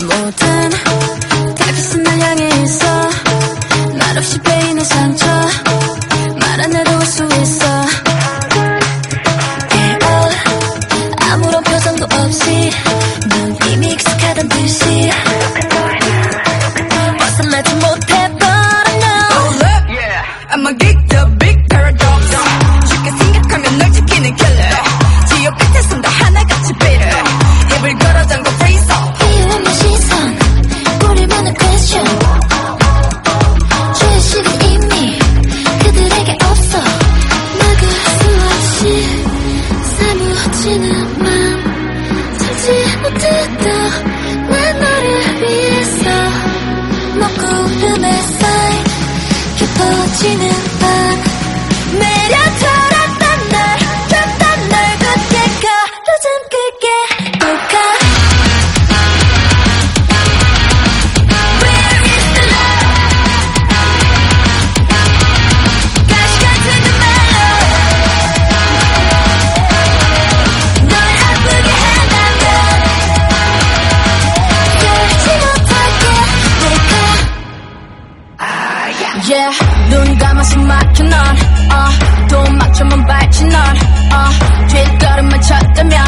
모든 달빛은 날 향해 있어 말 없이 베이는 상처 말 안 해도 수 있어. 맘 찾지 못했다 난 너를 위해서 먹구름에 쌓인 깊어지는 yeah 눈 감아서 막혀 넌. uh, 돈 맞춰만 밟지 넌. 어, uh, 뒷걸음만 쳤다면